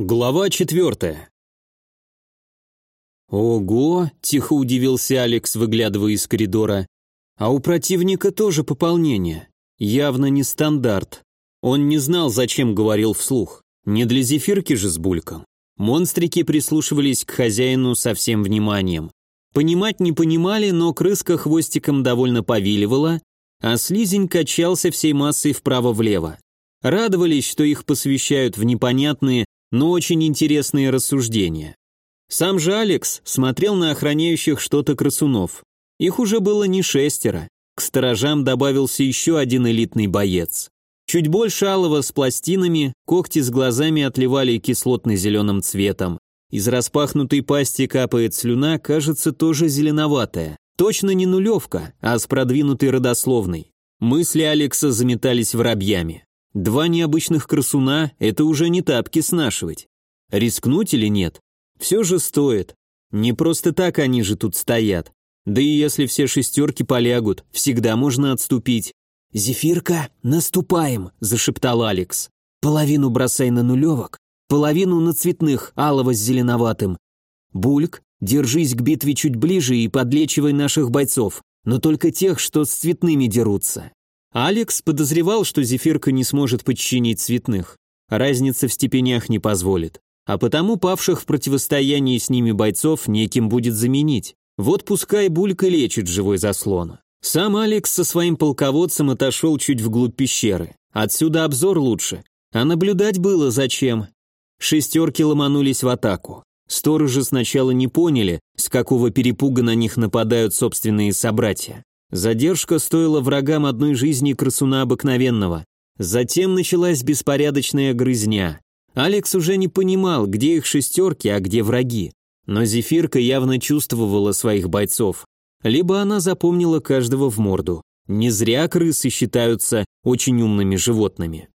Глава четвертая. «Ого!» – тихо удивился Алекс, выглядывая из коридора. «А у противника тоже пополнение. Явно не стандарт. Он не знал, зачем говорил вслух. Не для зефирки же с бульком. Монстрики прислушивались к хозяину со всем вниманием. Понимать не понимали, но крыска хвостиком довольно повиливала, а слизень качался всей массой вправо-влево. Радовались, что их посвящают в непонятные, но очень интересные рассуждения. Сам же Алекс смотрел на охраняющих что-то красунов. Их уже было не шестеро. К сторожам добавился еще один элитный боец. Чуть больше алого с пластинами, когти с глазами отливали кислотно-зеленым цветом. Из распахнутой пасти капает слюна, кажется, тоже зеленоватая. Точно не нулевка, а с продвинутой родословной. Мысли Алекса заметались воробьями. Два необычных красуна – это уже не тапки снашивать. Рискнуть или нет? Все же стоит. Не просто так они же тут стоят. Да и если все шестерки полягут, всегда можно отступить. «Зефирка, наступаем!» – зашептал Алекс. «Половину бросай на нулевок, половину на цветных, алого с зеленоватым. Бульк, держись к битве чуть ближе и подлечивай наших бойцов, но только тех, что с цветными дерутся. Алекс подозревал, что Зефирка не сможет подчинить цветных. Разница в степенях не позволит. А потому павших в противостоянии с ними бойцов неким будет заменить. Вот пускай Булька лечит живой заслон. Сам Алекс со своим полководцем отошел чуть вглубь пещеры. Отсюда обзор лучше. А наблюдать было зачем? Шестерки ломанулись в атаку. Сторожи сначала не поняли, с какого перепуга на них нападают собственные собратья. Задержка стоила врагам одной жизни красуна обыкновенного. Затем началась беспорядочная грызня. Алекс уже не понимал, где их шестерки, а где враги. Но Зефирка явно чувствовала своих бойцов. Либо она запомнила каждого в морду. Не зря крысы считаются очень умными животными.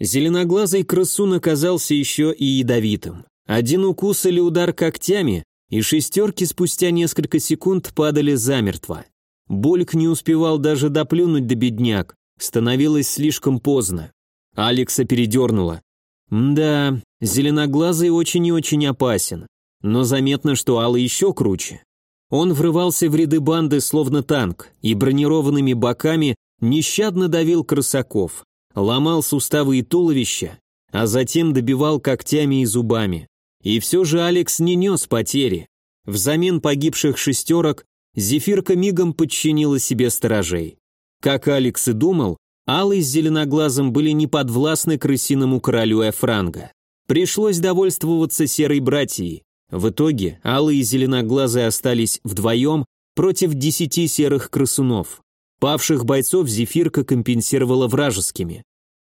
Зеленоглазый крысун оказался еще и ядовитым. Один укус или удар когтями, и шестерки спустя несколько секунд падали замертво. Больк не успевал даже доплюнуть до бедняк, становилось слишком поздно. Алекса передернуло. Да, зеленоглазый очень и очень опасен, но заметно, что Алла еще круче. Он врывался в ряды банды словно танк и бронированными боками нещадно давил крысаков, ломал суставы и туловища, а затем добивал когтями и зубами. И все же Алекс не нес потери. Взамен погибших шестерок Зефирка мигом подчинила себе сторожей. Как Алекс и думал, Алый с Зеленоглазом были не подвластны крысиному королю Эфранга. Пришлось довольствоваться серой братьей. В итоге Алый и Зеленоглазый остались вдвоем против десяти серых крысунов. Павших бойцов Зефирка компенсировала вражескими.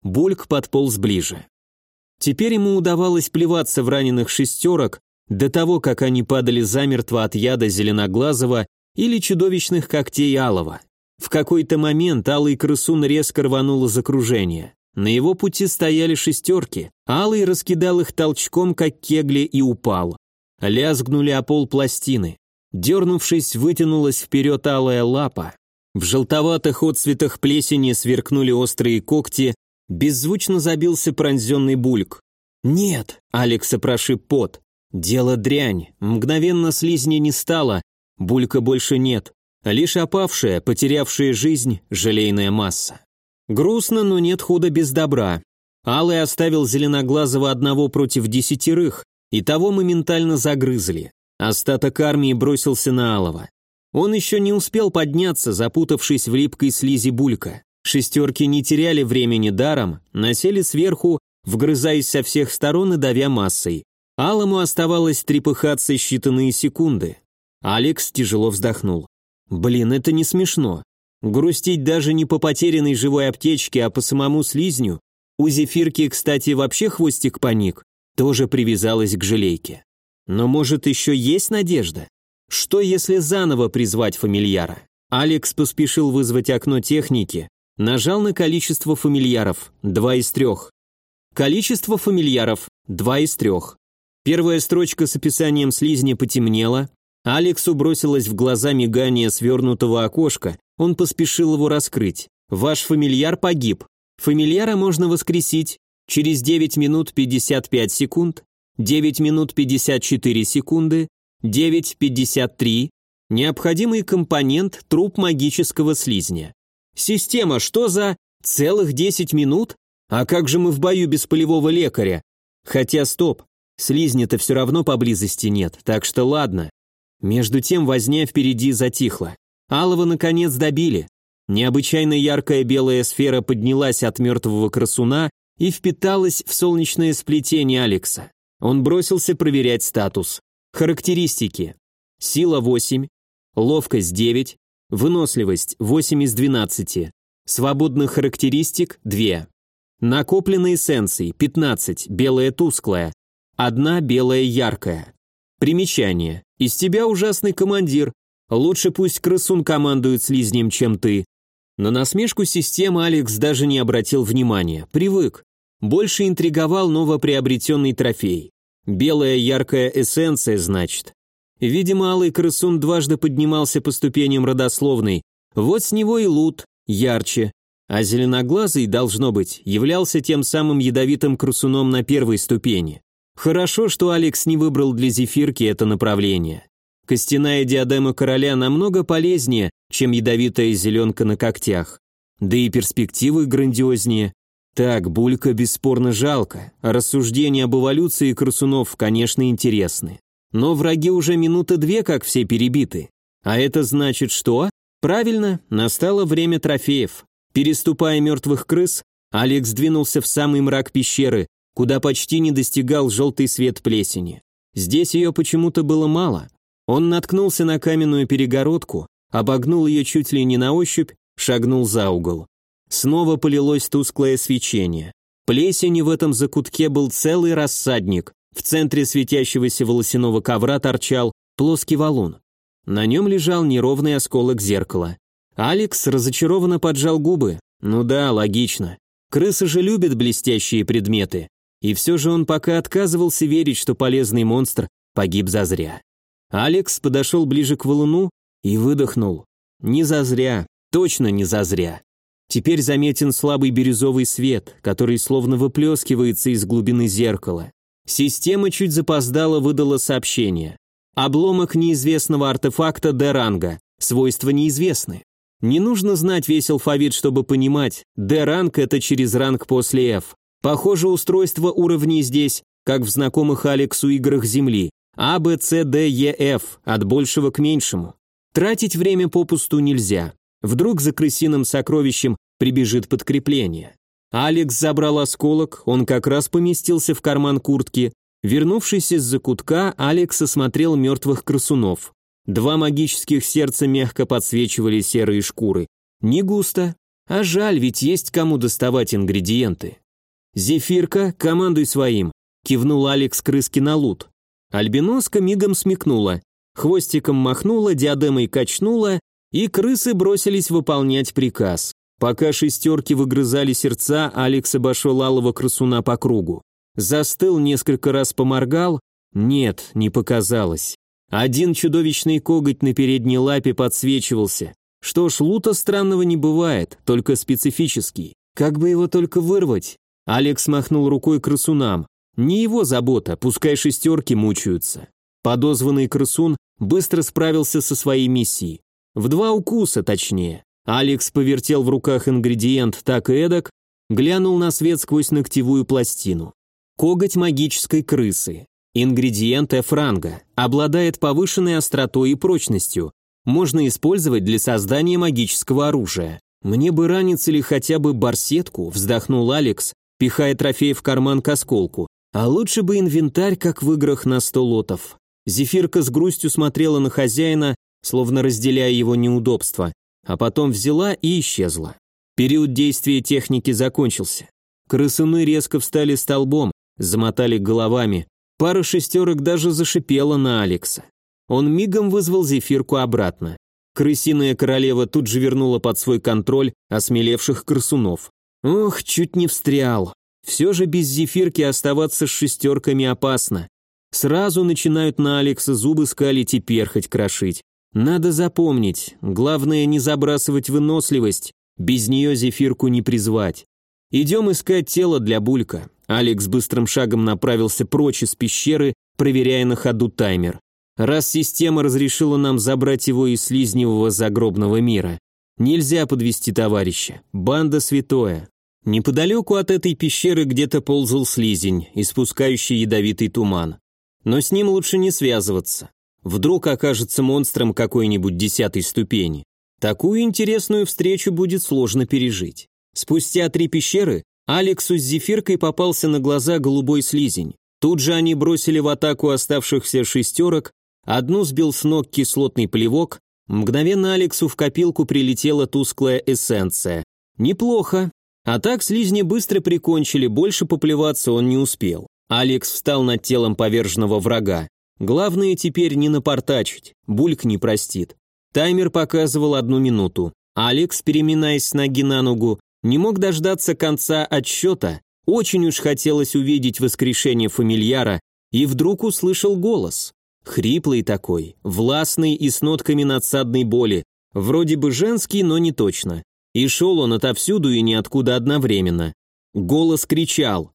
Бульк подполз ближе. Теперь ему удавалось плеваться в раненых шестерок до того, как они падали замертво от яда Зеленоглазого или чудовищных когтей Алова. В какой-то момент Алый крысун резко рванул из окружения. На его пути стояли шестерки, Алый раскидал их толчком, как кегли, и упал. Лязгнули о пол пластины. Дернувшись, вытянулась вперед алая лапа. В желтоватых отцветах плесени сверкнули острые когти, беззвучно забился пронзенный бульк. «Нет!» — Алекса прошиб пот. «Дело дрянь, мгновенно слизни не стало, Булька больше нет, лишь опавшая, потерявшая жизнь, желейная масса. Грустно, но нет худа без добра. Алый оставил Зеленоглазого одного против десятерых, и того моментально загрызли. Остаток армии бросился на Алова. Он еще не успел подняться, запутавшись в липкой слизи Булька. Шестерки не теряли времени даром, насели сверху, вгрызаясь со всех сторон и давя массой. Алому оставалось трепыхаться считанные секунды. Алекс тяжело вздохнул. Блин, это не смешно. Грустить даже не по потерянной живой аптечке, а по самому слизню. У зефирки, кстати, вообще хвостик паник, тоже привязалась к желейке. Но может еще есть надежда? Что если заново призвать фамильяра? Алекс поспешил вызвать окно техники, нажал на количество фамильяров, два из трех. Количество фамильяров, два из трех. Первая строчка с описанием слизни потемнела, Алексу бросилось в глаза мигание свернутого окошка, он поспешил его раскрыть. «Ваш фамильяр погиб. Фамильяра можно воскресить. Через 9 минут 55 секунд. 9 минут 54 секунды, 9.53, необходимый компонент труп магического слизня. Система, что за целых 10 минут? А как же мы в бою без полевого лекаря? Хотя стоп, слизня-то все равно поблизости нет, так что ладно. Между тем возня впереди затихла. Алова наконец добили. Необычайно яркая белая сфера поднялась от мертвого красуна и впиталась в солнечное сплетение Алекса. Он бросился проверять статус. Характеристики. Сила 8, ловкость 9, выносливость 8 из 12, свободных характеристик 2. Накопленные эссенции 15, белая тусклая, одна белая яркая. Примечание. Из тебя ужасный командир. Лучше пусть крысун командует слизнем, чем ты. На насмешку системы Алекс даже не обратил внимания, привык. Больше интриговал новоприобретенный трофей. Белая яркая эссенция, значит. Видимо, алый крысун дважды поднимался по ступеням родословной. Вот с него и лут, ярче. А зеленоглазый, должно быть, являлся тем самым ядовитым крысуном на первой ступени. Хорошо, что Алекс не выбрал для зефирки это направление. Костяная диадема короля намного полезнее, чем ядовитая зеленка на когтях. Да и перспективы грандиознее. Так, Булька бесспорно жалко, а рассуждения об эволюции красунов, конечно, интересны. Но враги уже минуты две как все перебиты. А это значит что? Правильно, настало время трофеев. Переступая мертвых крыс, Алекс двинулся в самый мрак пещеры, куда почти не достигал желтый свет плесени. Здесь ее почему-то было мало, он наткнулся на каменную перегородку, обогнул ее чуть ли не на ощупь, шагнул за угол. Снова полилось тусклое свечение. Плесени в этом закутке был целый рассадник. В центре светящегося волосяного ковра торчал плоский валун. На нем лежал неровный осколок зеркала. Алекс разочарованно поджал губы. Ну да, логично. Крысы же любят блестящие предметы. И все же он пока отказывался верить, что полезный монстр погиб зазря. Алекс подошел ближе к валуну и выдохнул. Не зазря, точно не зазря. Теперь заметен слабый бирюзовый свет, который словно выплескивается из глубины зеркала. Система чуть запоздала выдала сообщение. Обломок неизвестного артефакта Д-ранга. Свойства неизвестны. Не нужно знать весь алфавит, чтобы понимать, Д-ранг это через ранг после F. Похоже, устройство уровней здесь, как в знакомых Алексу играх Земли. А, Б, С, Д, Е, Ф, от большего к меньшему. Тратить время попусту нельзя. Вдруг за крысиным сокровищем прибежит подкрепление. Алекс забрал осколок, он как раз поместился в карман куртки. Вернувшись из-за кутка, Алекс осмотрел мертвых красунов. Два магических сердца мягко подсвечивали серые шкуры. Не густо, а жаль, ведь есть кому доставать ингредиенты. «Зефирка, командуй своим», – кивнул Алекс крыски на лут. Альбиноска мигом смекнула, хвостиком махнула, диадемой качнула, и крысы бросились выполнять приказ. Пока шестерки выгрызали сердца, Алекс обошел алого красуна по кругу. Застыл, несколько раз поморгал. Нет, не показалось. Один чудовищный коготь на передней лапе подсвечивался. Что ж, лута странного не бывает, только специфический. Как бы его только вырвать? Алекс махнул рукой красунам. Не его забота, пускай шестерки мучаются. Подозванный крысун быстро справился со своей миссией. В два укуса, точнее. Алекс повертел в руках ингредиент так и эдак, глянул на свет сквозь ногтевую пластину. Коготь магической крысы. Ингредиент F-ранга. Обладает повышенной остротой и прочностью. Можно использовать для создания магического оружия. Мне бы раниться или хотя бы барсетку, вздохнул Алекс, пихая трофей в карман к осколку. А лучше бы инвентарь, как в играх на сто лотов. Зефирка с грустью смотрела на хозяина, словно разделяя его неудобства, а потом взяла и исчезла. Период действия техники закончился. Крысуны резко встали столбом, замотали головами. Пара шестерок даже зашипела на Алекса. Он мигом вызвал зефирку обратно. Крысиная королева тут же вернула под свой контроль осмелевших крысунов. Ох, чуть не встрял. Все же без зефирки оставаться с шестерками опасно. Сразу начинают на Алекса зубы скалить и перхоть крошить. Надо запомнить, главное не забрасывать выносливость, без нее зефирку не призвать. «Идем искать тело для Булька». Алекс быстрым шагом направился прочь из пещеры, проверяя на ходу таймер. Раз система разрешила нам забрать его из слизневого загробного мира. Нельзя подвести товарища. Банда святое. Неподалеку от этой пещеры где-то ползал слизень, испускающий ядовитый туман. Но с ним лучше не связываться. Вдруг окажется монстром какой-нибудь десятой ступени. Такую интересную встречу будет сложно пережить. Спустя три пещеры Алексу с Зефиркой попался на глаза голубой слизень. Тут же они бросили в атаку оставшихся шестерок, одну сбил с ног кислотный плевок, мгновенно Алексу в копилку прилетела тусклая эссенция. Неплохо. А так слизни быстро прикончили, больше поплеваться он не успел. Алекс встал над телом поверженного врага. Главное теперь не напортачить, Бульк не простит. Таймер показывал одну минуту. Алекс, переминаясь с ноги на ногу, не мог дождаться конца отсчета, очень уж хотелось увидеть воскрешение фамильяра, и вдруг услышал голос. Хриплый такой, властный и с нотками надсадной боли, вроде бы женский, но не точно. И шел он отовсюду и ниоткуда одновременно. Голос кричал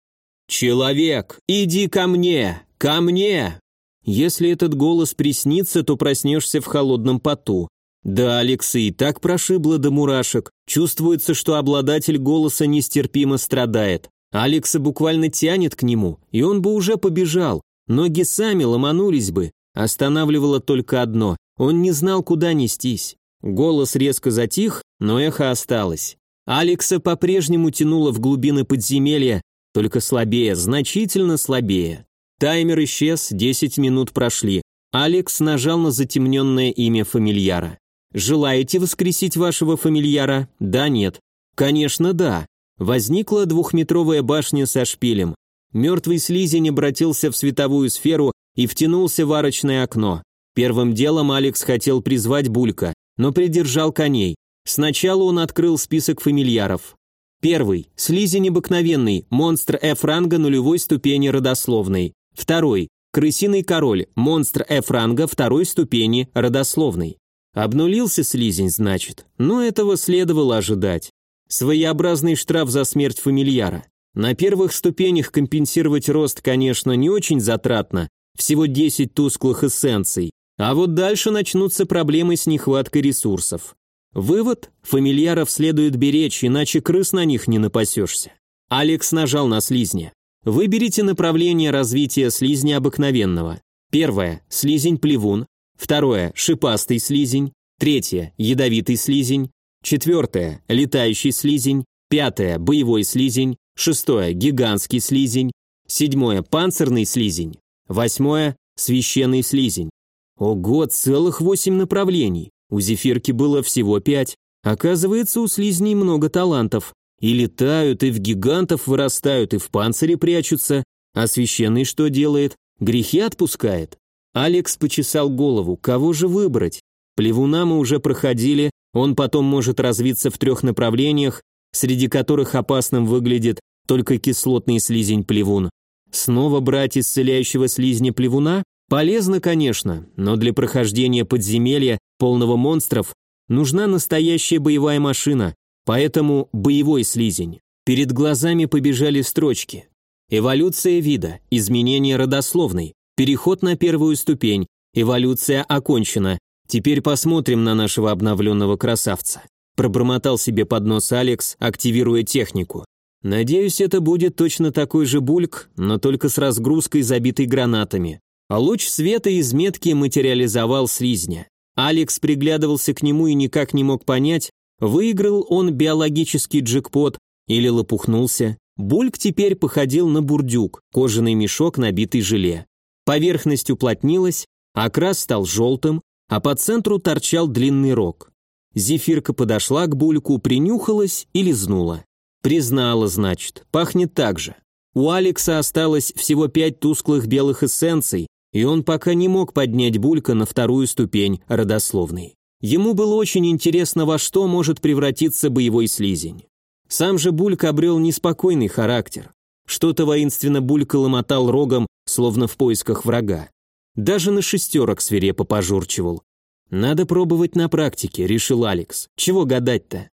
«Человек, иди ко мне! Ко мне!» Если этот голос приснится, то проснешься в холодном поту. Да, Алексей, так прошибло до мурашек. Чувствуется, что обладатель голоса нестерпимо страдает. Алекса буквально тянет к нему, и он бы уже побежал. Ноги сами ломанулись бы. Останавливало только одно. Он не знал, куда нестись. Голос резко затих, но эхо осталось. Алекса по-прежнему тянуло в глубины подземелья, только слабее, значительно слабее. Таймер исчез, 10 минут прошли. Алекс нажал на затемненное имя фамильяра. «Желаете воскресить вашего фамильяра? Да, нет». «Конечно, да». Возникла двухметровая башня со шпилем. Мертвый слизень обратился в световую сферу и втянулся в арочное окно. Первым делом Алекс хотел призвать Булька, но придержал коней. Сначала он открыл список фамильяров. Первый. Слизень обыкновенный, монстр F-ранга нулевой ступени родословной. Второй. Крысиный король, монстр F-ранга второй ступени родословной. Обнулился слизень, значит. Но этого следовало ожидать. Своеобразный штраф за смерть фамильяра. На первых ступенях компенсировать рост, конечно, не очень затратно, всего 10 тусклых эссенций, а вот дальше начнутся проблемы с нехваткой ресурсов. Вывод – фамильяров следует беречь, иначе крыс на них не напасешься. Алекс нажал на слизня. Выберите направление развития слизня обыкновенного. Первое – слизень-плевун. Второе – шипастый слизень. Третье – ядовитый слизень. Четвертое – летающий слизень. Пятое – боевой слизень. Шестое – гигантский слизень. Седьмое – панцирный слизень. Восьмое – священный слизень. Ого, целых восемь направлений. У зефирки было всего пять. Оказывается, у слизней много талантов. И летают, и в гигантов вырастают, и в панцире прячутся. А священный что делает? Грехи отпускает. Алекс почесал голову. Кого же выбрать? Плевуна мы уже проходили, он потом может развиться в трех направлениях, среди которых опасным выглядит только кислотный слизень-плевун. Снова брать исцеляющего слизня-плевуна? Полезно, конечно, но для прохождения подземелья, полного монстров, нужна настоящая боевая машина, поэтому боевой слизень. Перед глазами побежали строчки. Эволюция вида, изменение родословной, переход на первую ступень, эволюция окончена. Теперь посмотрим на нашего обновленного красавца. Пробормотал себе под нос Алекс, активируя технику. Надеюсь, это будет точно такой же бульк, но только с разгрузкой, забитой гранатами. А луч света из метки материализовал слизня. Алекс приглядывался к нему и никак не мог понять, выиграл он биологический джекпот или лопухнулся. Бульк теперь походил на бурдюк, кожаный мешок, набитый желе. Поверхность уплотнилась, окрас стал желтым, а по центру торчал длинный рог. Зефирка подошла к Бульку, принюхалась и лизнула. Признала, значит, пахнет так же. У Алекса осталось всего пять тусклых белых эссенций, и он пока не мог поднять Булька на вторую ступень родословной. Ему было очень интересно, во что может превратиться боевой слизень. Сам же Бульк обрел неспокойный характер. Что-то воинственно Булька ломотал рогом, словно в поисках врага. Даже на шестерок свирепо пожурчивал. «Надо пробовать на практике», — решил Алекс. «Чего гадать-то?»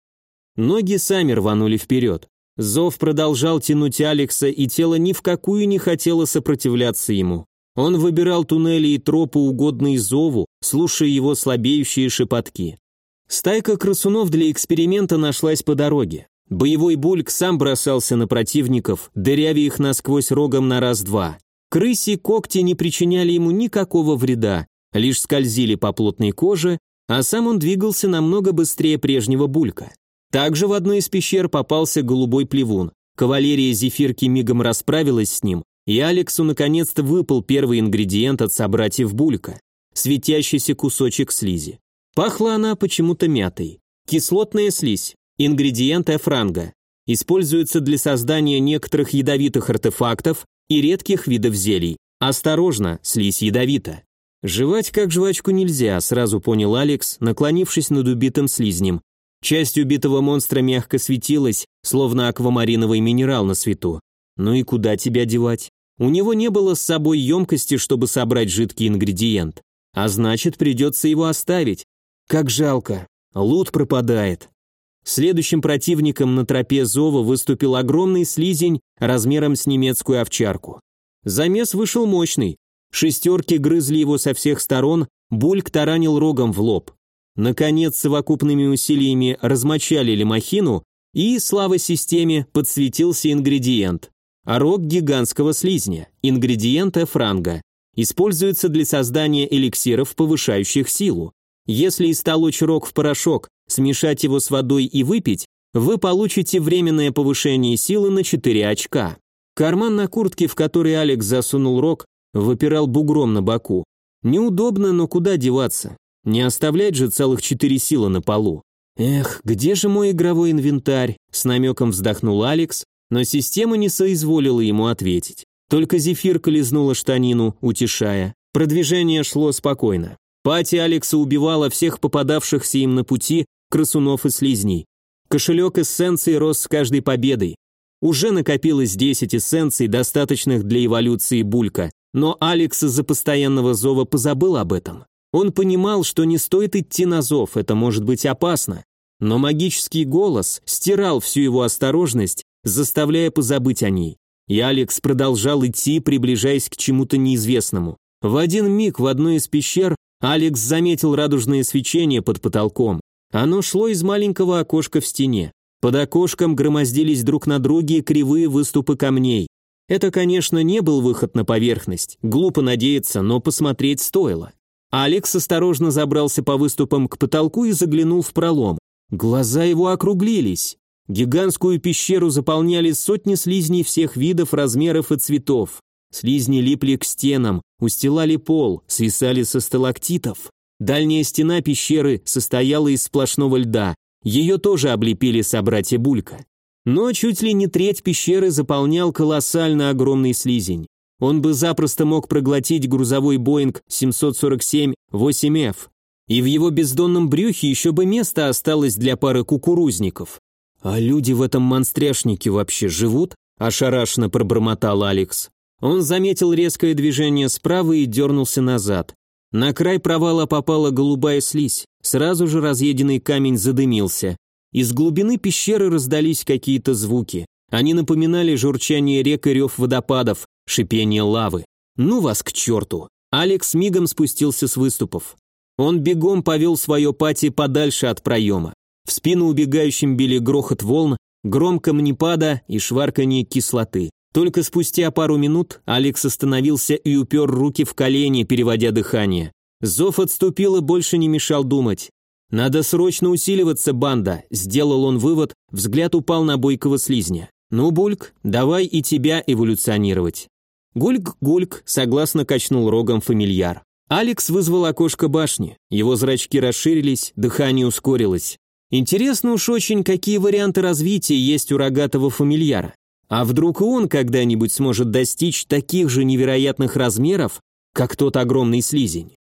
Ноги сами рванули вперед. Зов продолжал тянуть Алекса, и тело ни в какую не хотело сопротивляться ему. Он выбирал туннели и тропы, угодные зову, слушая его слабеющие шепотки. Стайка красунов для эксперимента нашлась по дороге. Боевой бульк сам бросался на противников, дырявя их насквозь рогом на раз-два. Крыси когти не причиняли ему никакого вреда, лишь скользили по плотной коже, а сам он двигался намного быстрее прежнего булька. Также в одной из пещер попался голубой плевун. Кавалерия зефирки мигом расправилась с ним, и Алексу наконец-то выпал первый ингредиент от собратьев булька – светящийся кусочек слизи. Пахла она почему-то мятой. Кислотная слизь, ингредиент эфранга, используется для создания некоторых ядовитых артефактов и редких видов зелий. Осторожно, слизь ядовита. Жевать как жвачку нельзя, сразу понял Алекс, наклонившись над убитым слизнем. Часть убитого монстра мягко светилась, словно аквамариновый минерал на свету. Ну и куда тебя девать? У него не было с собой емкости, чтобы собрать жидкий ингредиент. А значит, придется его оставить. Как жалко. Лут пропадает. Следующим противником на тропе зова выступил огромный слизень размером с немецкую овчарку. Замес вышел мощный. Шестерки грызли его со всех сторон, Бульк таранил рогом в лоб. Наконец, совокупными усилиями размочалили махину, и, слава системе, подсветился ингредиент. Рог гигантского слизня, ингредиент франга. Используется для создания эликсиров, повышающих силу. Если истолочь рог в порошок, смешать его с водой и выпить, вы получите временное повышение силы на 4 очка. Карман на куртке, в который Алекс засунул рог, выпирал бугром на боку. Неудобно, но куда деваться? Не оставлять же целых четыре силы на полу. Эх, где же мой игровой инвентарь? С намеком вздохнул Алекс, но система не соизволила ему ответить. Только зефирка лизнула штанину, утешая. Продвижение шло спокойно. Пати Алекса убивала всех попадавшихся им на пути красунов и слизней. Кошелек эссенций рос с каждой победой. Уже накопилось 10 эссенций, достаточных для эволюции Булька, но Алекс из-за постоянного зова позабыл об этом. Он понимал, что не стоит идти на зов, это может быть опасно. Но магический голос стирал всю его осторожность, заставляя позабыть о ней. И Алекс продолжал идти, приближаясь к чему-то неизвестному. В один миг в одной из пещер Алекс заметил радужное свечение под потолком. Оно шло из маленького окошка в стене. Под окошком громоздились друг на друге кривые выступы камней. Это, конечно, не был выход на поверхность. Глупо надеяться, но посмотреть стоило. Алекс осторожно забрался по выступам к потолку и заглянул в пролом. Глаза его округлились. Гигантскую пещеру заполняли сотни слизней всех видов, размеров и цветов. Слизни липли к стенам, устилали пол, свисали со сталактитов. Дальняя стена пещеры состояла из сплошного льда, ее тоже облепили собратья Булька. Но чуть ли не треть пещеры заполнял колоссально огромный слизень. Он бы запросто мог проглотить грузовой Боинг 747-8F. И в его бездонном брюхе еще бы место осталось для пары кукурузников. «А люди в этом монстряшнике вообще живут?» – ошарашенно пробормотал Алекс. Он заметил резкое движение справа и дернулся назад. На край провала попала голубая слизь. Сразу же разъеденный камень задымился. Из глубины пещеры раздались какие-то звуки. Они напоминали журчание рек и рев водопадов, шипение лавы. Ну вас к черту. Алекс мигом спустился с выступов. Он бегом повел свое пати подальше от проема. В спину убегающим били грохот волн, гром камнепада и шварканье кислоты. Только спустя пару минут Алекс остановился и упер руки в колени, переводя дыхание. Зов отступил и больше не мешал думать. «Надо срочно усиливаться, банда», – сделал он вывод, взгляд упал на бойкого слизня. «Ну, Бульк, давай и тебя эволюционировать». Гульк-гульк согласно качнул рогом фамильяр. Алекс вызвал окошко башни. Его зрачки расширились, дыхание ускорилось. Интересно уж очень, какие варианты развития есть у рогатого фамильяра. А вдруг и он когда-нибудь сможет достичь таких же невероятных размеров, как тот огромный слизень?